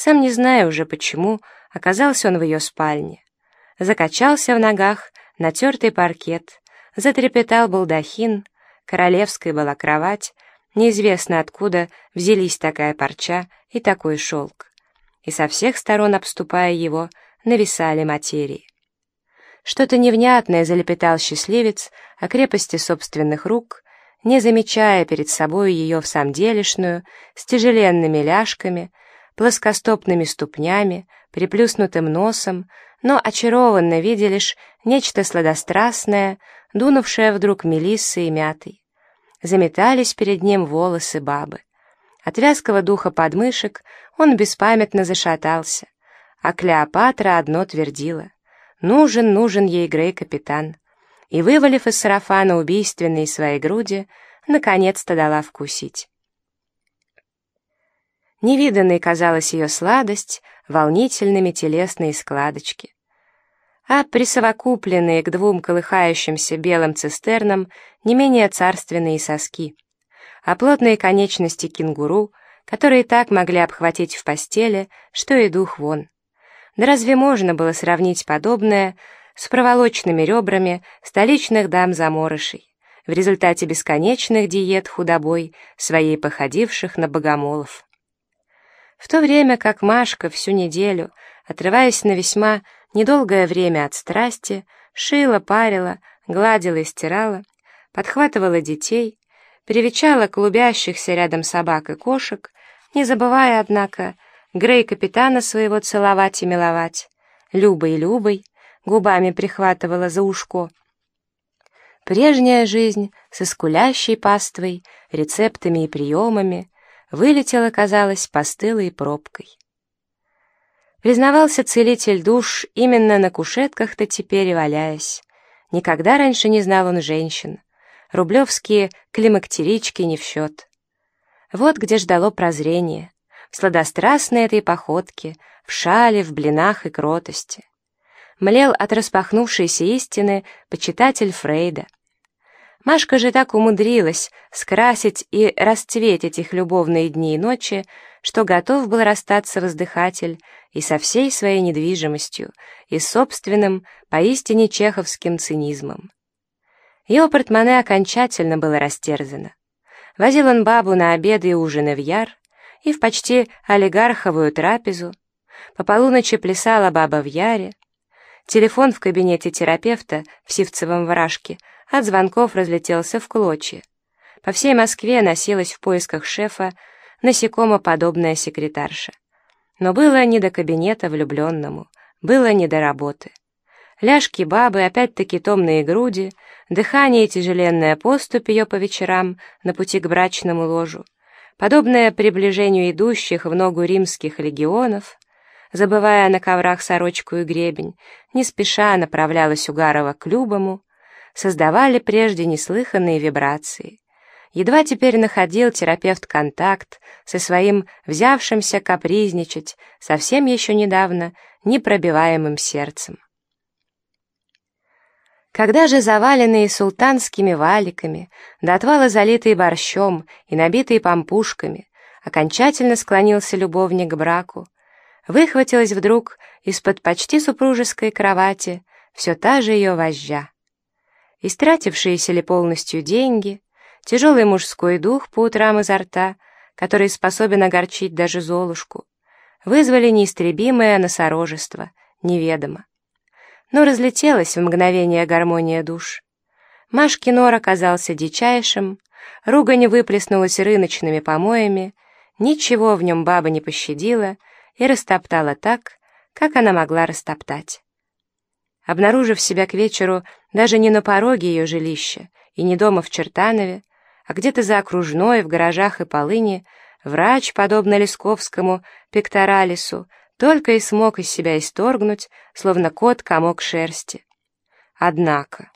Сам не знаю уже почему, оказался он в ее спальне. Закачался в ногах натертый паркет, затрепетал балдахин, королевская была кровать, неизвестно откуда взялись такая парча и такой шелк. И со всех сторон, обступая его, нависали материи. Что-то невнятное залепетал счастливец о крепости собственных рук, не замечая перед собой ее в самом делешную, с тяжеленными ляжками, плоскостопными ступнями, приплюснутым носом, но очарованно видя лишь нечто сладострастное, дунувшее вдруг мелиссой и мятой. Заметались перед ним волосы бабы. От вязкого духа подмышек он беспамятно зашатался, а Клеопатра одно твердила. Нужен, нужен ей Грей-капитан. И, вывалив из сарафана убийственные свои груди, наконец-то дала вкусить. Невиданной казалась ее сладость, волнительными телесные складочки. А присовокупленные к двум колыхающимся белым цистернам не менее царственные соски, а плотные конечности кенгуру, которые так могли обхватить в постели, что и дух вон. Да разве можно было сравнить подобное с проволочными ребрами столичных дам-заморышей в результате бесконечных диет худобой, своей походивших на богомолов? В то время как Машка всю неделю, отрываясь на весьма недолгое время от страсти, шила, парила, гладила и стирала, подхватывала детей, привечала клубящихся рядом собак и кошек, не забывая, однако, Грей капитана своего целовать и миловать, Любой Любой губами прихватывала за ушко. Прежняя жизнь со скулящей паствой, рецептами и приемами вылетела, казалось, постылой пробкой. Признавался целитель душ именно на кушетках-то теперь и валяясь. Никогда раньше не знал он женщин. Рублевские климактерички не в счет. Вот где ждало прозрение в сладострастной этой походке, в шале, в блинах и кротости. Млел от распахнувшейся истины почитатель Фрейда. Машка же так умудрилась скрасить и расцветить их любовные дни и ночи, что готов был расстаться воздыхатель и со всей своей недвижимостью, и собственным, поистине чеховским цинизмом. Его портмоне окончательно было растерзано. Возил он бабу на обеды и ужины в Яр, и в почти олигарховую трапезу. По полуночи плясала баба в яре. Телефон в кабинете терапевта в Сивцевом вражке от звонков разлетелся в клочья. По всей Москве носилась в поисках шефа насекомоподобная секретарша. Но было не до кабинета влюбленному, было не до работы. Ляжки бабы, опять-таки томные груди, дыхание и тяжеленная поступь ее по вечерам на пути к брачному ложу — Подобное приближению идущих в ногу римских легионов, забывая на коврах сорочку и гребень, не спеша направлялась Угарова к Любому, создавали прежде неслыханные вибрации. Едва теперь находил терапевт контакт со своим взявшимся капризничать совсем еще недавно непробиваемым сердцем. Когда же заваленные султанскими валиками, до отвала залитые борщом и набитые пампушками, окончательно склонился любовник к браку, выхватилась вдруг из-под почти супружеской кровати все та же ее вожжа. Истратившиеся ли полностью деньги, тяжелый мужской дух по утрам изо рта, который способен огорчить даже Золушку, вызвали неистребимое носорожество, неведомо но разлетелась в мгновение гармония душ. Машкин нор оказался дичайшим, ругань выплеснулась рыночными помоями, ничего в нем баба не пощадила и растоптала так, как она могла растоптать. Обнаружив себя к вечеру даже не на пороге ее жилища и не дома в Чертанове, а где-то за окружной, в гаражах и полыни, врач, подобно Лесковскому пекторалису, только и смог из себя исторгнуть, словно кот комок шерсти. Однако...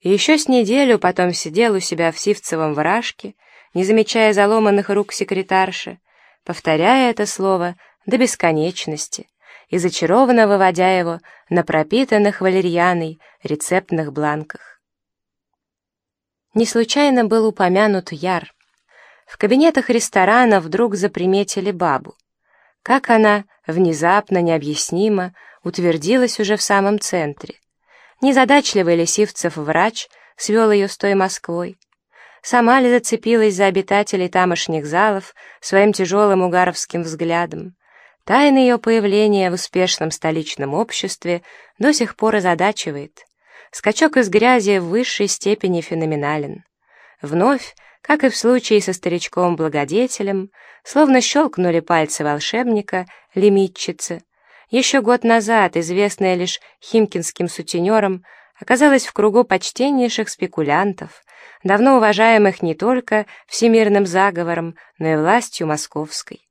И еще с неделю потом сидел у себя в сивцевом вражке, не замечая заломанных рук секретарши, повторяя это слово до бесконечности и зачарованно выводя его на пропитанных валерьяной рецептных бланках. Не случайно был упомянут Яр. В кабинетах ресторана вдруг заприметили бабу. как она, внезапно, необъяснимо, утвердилась уже в самом центре. Незадачливый Лисивцев врач свел ее с той Москвой. Сама ли зацепилась за обитателей тамошних залов своим тяжелым угаровским взглядом? Тайна ее появления в успешном столичном обществе до сих пор озадачивает. Скачок из грязи в высшей степени феноменален. Вновь, как и в случае со старичком-благодетелем, словно щелкнули пальцы волшебника, лимитчицы. Еще год назад, известная лишь химкинским сутенерам, оказалась в кругу почтеннейших спекулянтов, давно уважаемых не только всемирным заговором, но и властью московской.